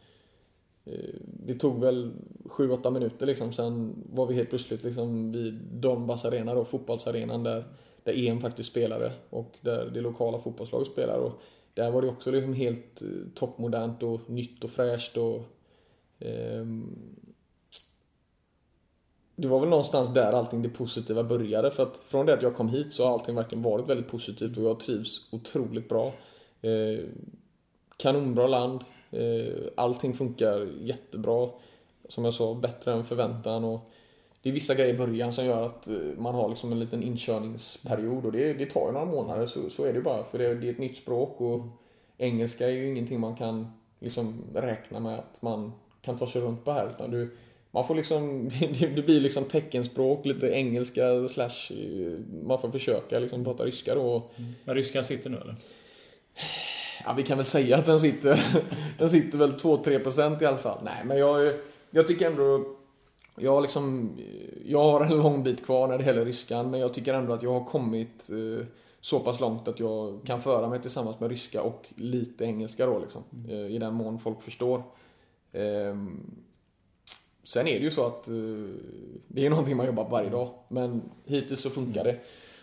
eh, det tog väl 7-8 minuter liksom. Sen var vi helt plötsligt liksom vid Donbass Arena då, fotbollsarenan där, där EM faktiskt spelade och där det lokala fotbollslaget spelar. Och där var det också liksom helt eh, toppmodernt och nytt och fräscht och um, det var väl någonstans där allting det positiva började för att från det att jag kom hit så har allting verkligen varit väldigt positivt och jag trivs otroligt bra. Eh, kanonbra land. Eh, allting funkar jättebra. Som jag sa, bättre än förväntan och det är vissa grejer i början som gör att eh, man har liksom en liten inkörningsperiod och det, det tar ju några månader, så, så är det bara. För det, det är ett nytt språk och engelska är ju ingenting man kan liksom räkna med att man kan ta sig runt på här. Utan du, man får liksom, [LAUGHS] det blir liksom teckenspråk, lite engelska slash, man får försöka liksom prata ryska då. Mm. Men ryskan sitter nu eller? Ja, vi kan väl säga att den sitter, [LAUGHS] den sitter väl 2-3% i alla fall. Nej, men jag, jag tycker ändå, jag har liksom, jag har en lång bit kvar när det gäller ryskan, men jag tycker ändå att jag har kommit eh, så pass långt att jag kan föra mig tillsammans med ryska och lite engelska då liksom. Mm. Eh, I den mån folk förstår. Sen är det ju så att uh, det är någonting man jobbar på varje dag. Men hittills så funkar det.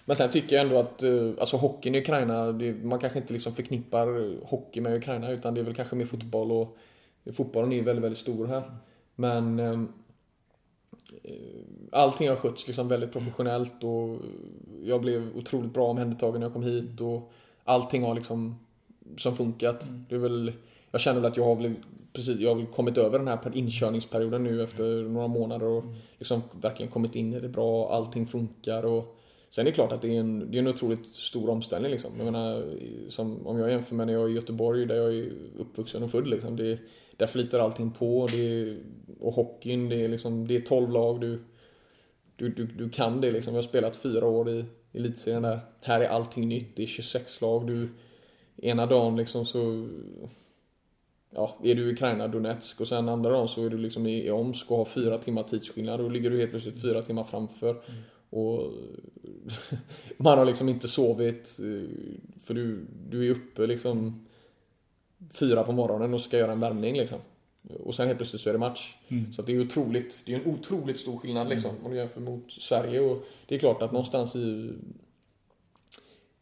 Men sen tycker jag ändå att eh, alltså hockeyn i Ukraina, det, man kanske inte liksom förknippar hockey med Ukraina utan det är väl kanske mer fotboll och fotbollen är väldigt, väldigt stor här. Men ehm, eh, allting har skötts liksom väldigt professionellt och jag blev otroligt bra omhändertagen när jag kom hit och allting har liksom som funkat. Mm. Det är väl, jag känner väl att jag har väl precis, jag har kommit över den här inkörningsperioden nu efter några månader och liksom verkligen kommit in i det bra, allting funkar och Sen är det klart att det är en, det är en otroligt stor omställning liksom. Jag menar, som, om jag jämför med när jag är i Göteborg där jag är uppvuxen och född liksom. Det, där flyter allting på. Det och hockeyn, det är liksom, det är 12 lag. Du, du, du, du kan det liksom. Jag har spelat fyra år i elitserien där. Här är allting nytt. Det är 26 lag. Du, ena dagen liksom så ja, är du i Ukraina, Donetsk och sen andra dagen så är du liksom i, i Omsk och har fyra timmar tidsskillnad. Då ligger du helt plötsligt fyra timmar framför. Mm. Och [LAUGHS] man har liksom inte sovit eh, för du, du är uppe liksom fyra på morgonen och ska göra en värmning liksom. Och sen helt plötsligt så är det match. Mm. Så det är otroligt, det är en otroligt stor skillnad mm. liksom om du jämför mot Sverige och det är klart att någonstans i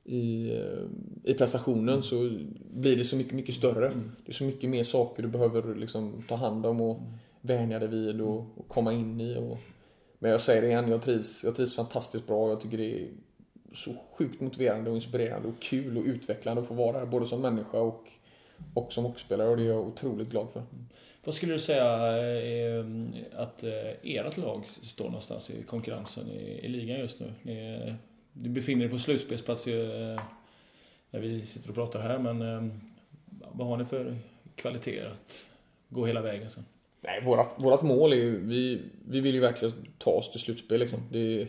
i, eh, i prestationen så blir det så mycket, mycket större. Mm. Det är så mycket mer saker du behöver liksom ta hand om och mm. vänja dig vid och, och komma in i. Och, men jag säger det igen, jag trivs, jag trivs fantastiskt bra. Jag tycker det är så sjukt motiverande och inspirerande och kul och utvecklande att få vara här både som människa och, och som hockeyspelare och det är jag otroligt glad för. Vad skulle du säga är att eh, ert lag står någonstans i konkurrensen i, i ligan just nu? Ni, du befinner dig på slutspelsplats eh, när vi sitter och pratar här men eh, vad har ni för kvaliteter att gå hela vägen sen? Nej, vårat, vårat mål är ju, vi, vi vill ju verkligen ta oss till slutspel liksom. Det är,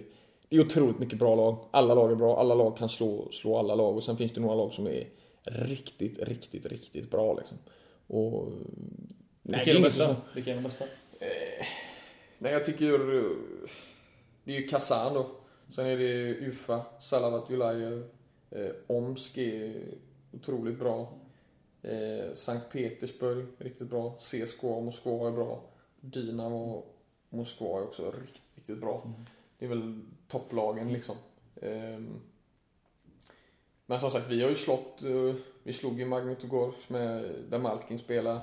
det är otroligt mycket bra lag. Alla lag är bra, alla lag kan slå, slå alla lag och sen finns det några lag som är riktigt, riktigt, riktigt bra liksom. Och... Vilka är de bästa? Vilka är de bästa? Eh, nej, jag tycker... Det är ju Kazan då. Sen är det Ufa, Salavat Julajev. Eh, Omsk är otroligt bra. Eh, Sankt Petersburg, riktigt bra. CSKA Moskva är bra. Dynamo Moskva är också riktigt, riktigt bra. Mm. Det är väl topplagen liksom. Eh, men som sagt, vi har ju slått, eh, vi slog ju Magnitogorsk med, där Malkin spelar.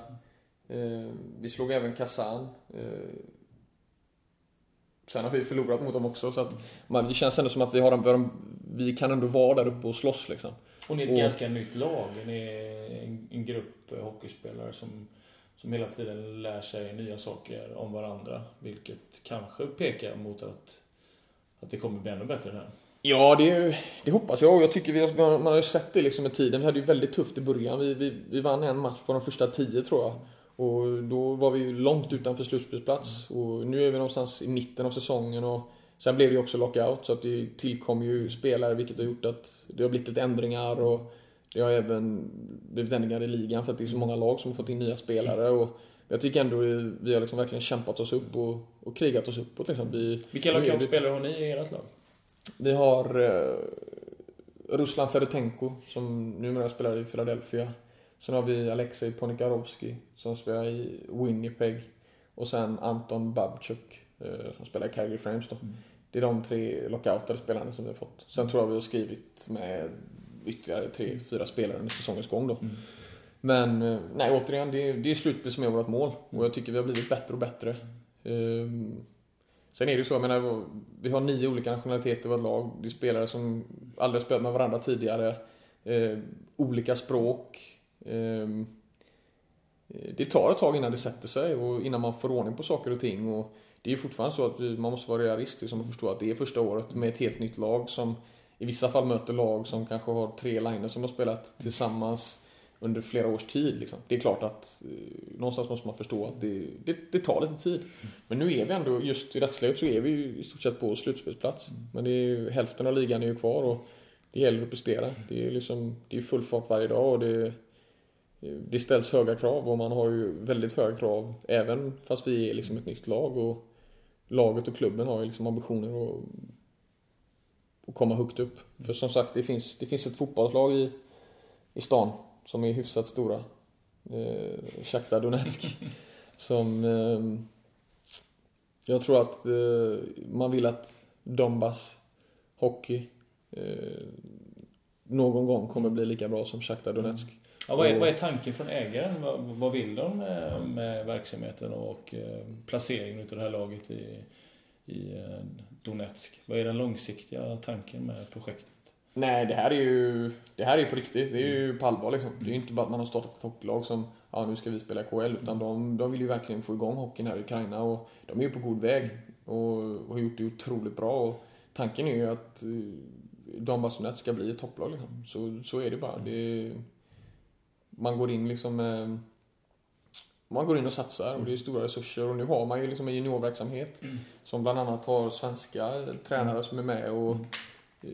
Eh, vi slog även Kazan. Sen har vi förlorat mot dem också så att man, det känns ändå som att vi har en, vi kan ändå vara där uppe och slåss liksom. Och ni är ett och, ganska nytt lag. Ni är en, en grupp hockeyspelare som, som hela tiden lär sig nya saker om varandra. Vilket kanske pekar mot att, att det kommer bli ännu bättre här. Ja, det, det hoppas jag. Jag tycker vi har, man har ju sett det liksom med tiden. Vi hade ju väldigt tufft i början. Vi, vi, vi vann en match på de första tio tror jag. Och då var vi långt utanför slutspelsplats. Och nu är vi någonstans i mitten av säsongen. Och Sen blev det ju också lockout så att det tillkom ju spelare vilket har gjort att det har blivit lite ändringar och det har även blivit ändringar i ligan för att det är så många lag som har fått in nya spelare. Och jag tycker ändå vi har liksom verkligen kämpat oss upp och, och krigat oss uppåt. Liksom. Vi, Vilka lockout-spelare har ni i ert lag? Vi har eh, Ruslan Fedotenko som numera spelar i Philadelphia. Sen har vi Alexej Ponikarovski som spelar i Winnipeg. Och sen Anton Babchuk Eh, som spelar i Calgary Frames då. Mm. Det är de tre lockoutade spelarna som vi har fått. Sen tror jag vi har skrivit med ytterligare tre, fyra spelare under säsongens gång då. Mm. Men eh, nej, återigen, det är, det är slutspel som är vårt mål. Och jag tycker vi har blivit bättre och bättre. Um, sen är det ju så, jag menar, vi har nio olika nationaliteter i vårt lag. Det är spelare som aldrig har spelat med varandra tidigare. Uh, olika språk. Um, det tar ett tag innan det sätter sig och innan man får ordning på saker och ting. Och det är fortfarande så att vi, man måste vara realistisk och förstå att det är första året med ett helt nytt lag som i vissa fall möter lag som kanske har tre linjer som har spelat tillsammans under flera års tid. Liksom. Det är klart att eh, någonstans måste man förstå att det, det, det, tar lite tid. Men nu är vi ändå, just i dagsläget så är vi ju i stort sett på slutspelsplats. Men det är hälften av ligan är ju kvar och det gäller att prestera. Det är liksom, det är full fart varje dag och det, det ställs höga krav och man har ju väldigt höga krav även fast vi är liksom ett nytt lag. Och laget och klubben har ju liksom ambitioner att, att komma högt upp. För som sagt, det finns, det finns ett fotbollslag i, i stan som är hyfsat stora. Eh, Shakhtar Donetsk. [LAUGHS] som eh, jag tror att eh, man vill att Donbass Hockey eh, någon gång kommer bli lika bra som Shakhtar Donetsk. Mm. Ja, vad, är, vad är tanken från ägaren? Vad, vad vill de med, med verksamheten och eh, placeringen av det här laget i, i eh, Donetsk? Vad är den långsiktiga tanken med projektet? Nej, det här är ju det här är på riktigt. Det är ju på allvar liksom. Det är ju inte bara att man har startat ett hockeylag som ja, nu ska vi spela KL. Utan de, de vill ju verkligen få igång hockeyn här i Ukraina och de är ju på god väg och, och har gjort det otroligt bra. Och tanken är ju att eh, Donbass Donetsk ska bli ett topplag liksom. Så, så är det bara. Det, man går in liksom med man går in och satsar och det är stora resurser och nu har man ju liksom en juniorverksamhet mm. som bland annat har svenska tränare som är med och mm. Eh,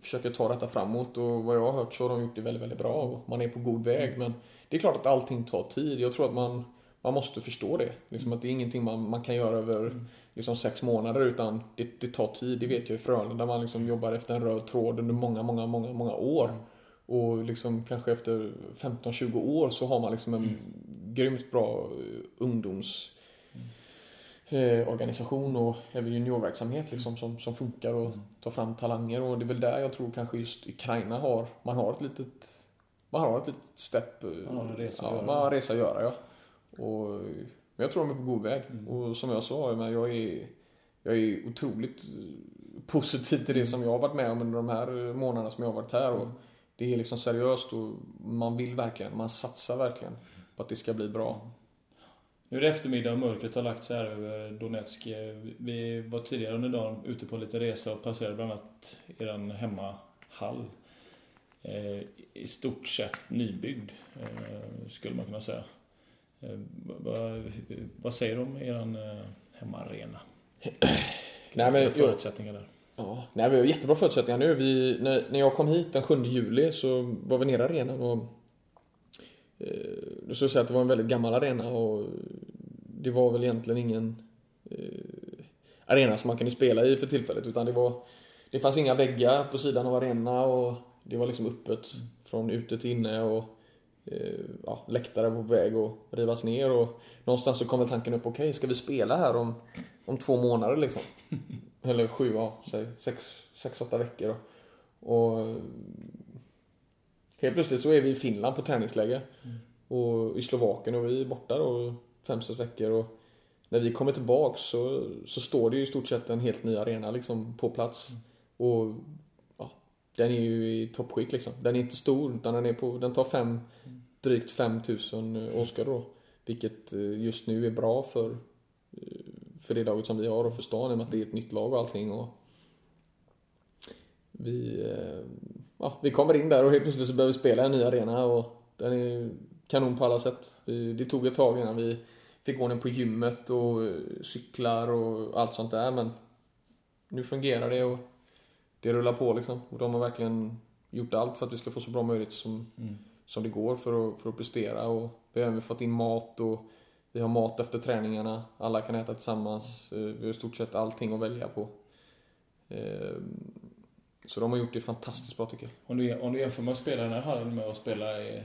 försöker ta detta framåt och vad jag har hört så har de gjort det väldigt, väldigt bra och man är på god väg men det är klart att allting tar tid. Jag tror att man, man måste förstå det. Liksom att det är ingenting man, man kan göra över mm. liksom sex månader utan det, det tar tid. Det vet jag i Frölunda. Man liksom jobbar efter en röd tråd under många, många, många, många år. Och liksom kanske efter 15-20 år så har man liksom en mm. grymt bra eh, ungdoms eh, organisation och även juniorverksamhet liksom som, som funkar och mm. tar fram talanger och det är väl där jag tror kanske just Ukraina har, man har ett litet man har ett litet stepp. Eh, man har en resa att göra. Man har en resa att göra ja. Och, men jag tror de är på god väg. Mm. Och som jag sa, jag är, jag är otroligt positiv till det som jag har varit med om under de här månaderna som jag har varit här. Och, mm det är liksom seriöst och man vill verkligen, man satsar verkligen på att det ska bli bra. Nu är det eftermiddag och mörkret har lagt sig här över Donetsk. Vi var tidigare under dagen ute på lite resa och passerade bland annat eran hemmahall. Eh, I stort sett nybyggd, eh, skulle man kunna säga. Eh, vad, säger du om eran hemmaarena? Nej, men, förutsättningar där? Ja, nej, vi har jättebra förutsättningar nu. Vi, när, när jag kom hit den 7 juli så var vi nere i arenan och eh, då skulle jag säga att det var en väldigt gammal arena och det var väl egentligen ingen eh, arena som man kunde spela i för tillfället utan det var det fanns inga väggar på sidan av arenan och det var liksom öppet mm. från ute till inne och eh, ja, läktare var på väg att rivas ner och någonstans så kom väl tanken upp, okej okay, ska vi spela här om, om två månader liksom? Eller sju, ja, säg sex, sex, åtta veckor. Och helt plötsligt så är vi i Finland på träningsläger. Mm. Och i Slovakien och vi är borta då fem, sex veckor. Och när vi kommer tillbaka så, så står det ju i stort sett en helt ny arena liksom på plats. Mm. Och ja, den är ju i toppskick liksom. Den är inte stor utan den, är på, den tar fem, mm. drygt 5000 åskådare då. Vilket eh, just nu är bra för eh, för det laget som vi har och för stan i och med att det är ett nytt lag och allting. Och vi, eh, ja, vi kommer in där och helt plötsligt så börjar vi spela i en ny arena och den är kanon på alla sätt. Vi, det tog ett tag innan vi fick ordning på gymmet och cyklar och allt sånt där men nu fungerar det och det rullar på liksom. Och de har verkligen gjort allt för att vi ska få så bra möjligt som, mm. som det går för att, för att prestera och vi har även fått in mat och vi har mat efter träningarna, alla kan äta tillsammans. Eh, vi har i stort sett allting att välja på. Eh, så de har gjort det fantastiskt bra tycker jag. Om du, om du jämför med att spela den här hallen med att spela i,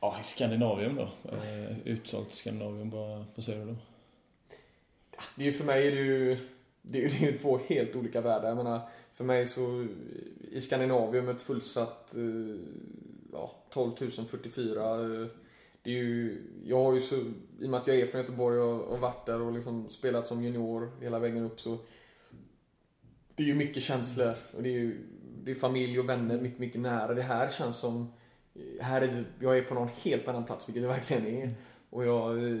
ja, i Skandinavien då? Eh, utsålt Skandinavien, vad, säger du då? Det är ju för mig är det ju, det är, ju två helt olika världar. Jag menar, för mig så i Skandinavien ett fullsatt ja, 12 044 det är ju, jag har ju så, i och med att jag är från Göteborg och, och varit där och liksom spelat som junior hela vägen upp så det är ju mycket känslor och det är ju det är familj och vänner mycket, mycket nära. Det här känns som, här är vi, jag är på någon helt annan plats, vilket jag verkligen är. Och jag,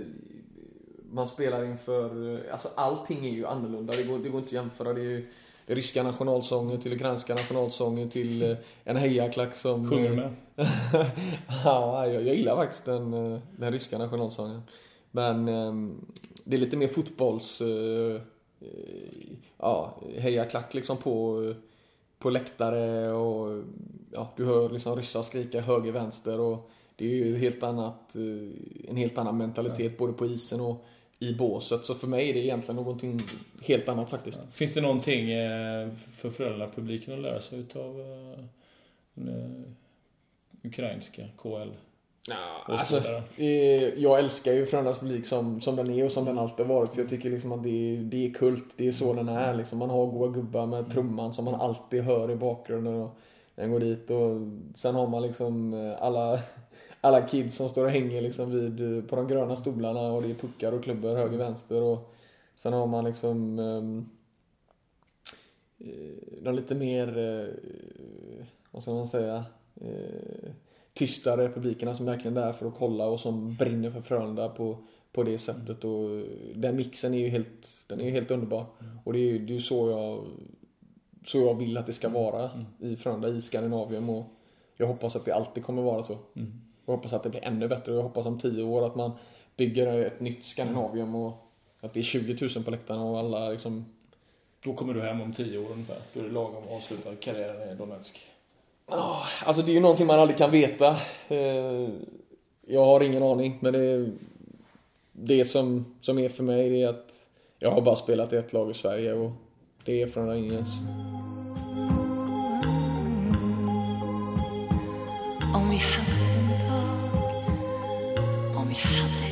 man spelar inför, alltså allting är ju annorlunda. Det går, det går inte att jämföra. Det är, det ryska nationalsången till ukrainska nationalsången till eh, en hejaklack som... Sjunger du med? [LAUGHS] ja, jag, jag gillar faktiskt den, eh, den ryska nationalsången. Men ehm, det är lite mer fotbolls... Eh, ja, hejaklack liksom på, på läktare och ja, du hör liksom ryssar skrika höger, vänster och det är ju helt annat, en helt annan mentalitet ja. både på isen och i båset. Så för mig är det egentligen någonting helt annat faktiskt. Ja. Finns det någonting eh, för Frölunda-publiken att lära sig utav den eh, ukrainska KL? Nah, alltså, eh, jag älskar ju Frölundas publik som, som den är och som den alltid har varit. För jag tycker liksom att det är, det är kult. Det är så den är. Liksom. Man har goa gubbar med trumman som man alltid hör i bakgrunden. Och den går dit och sen har man liksom eh, alla, alla kids som står och hänger liksom vid, på de gröna stolarna och det är puckar och klubbor höger vänster. Och sen har man liksom um, de lite mer, uh, vad ska man säga, uh, tysta republikerna som verkligen är där för att kolla och som brinner för Frölunda på, på det sättet. Och den mixen är ju helt, den är helt underbar. Mm. Och det är ju så jag, så jag vill att det ska vara mm. i Frölunda, i Skandinavien. Och jag hoppas att det alltid kommer vara så. Mm. Jag hoppas att det blir ännu bättre och jag hoppas om tio år att man bygger ett nytt Skandinavium och att det är 20 000 på läktarna och alla liksom... Då kommer du hem om tio år ungefär. Då är det lagom att avsluta karriären i Donetsk. Oh, alltså det är ju någonting man aldrig kan veta. Eh, jag har ingen aning, men det, det som, som är för mig det är att jag har bara spelat i ett lag i Sverige och det är från Ringens. Om vi om vi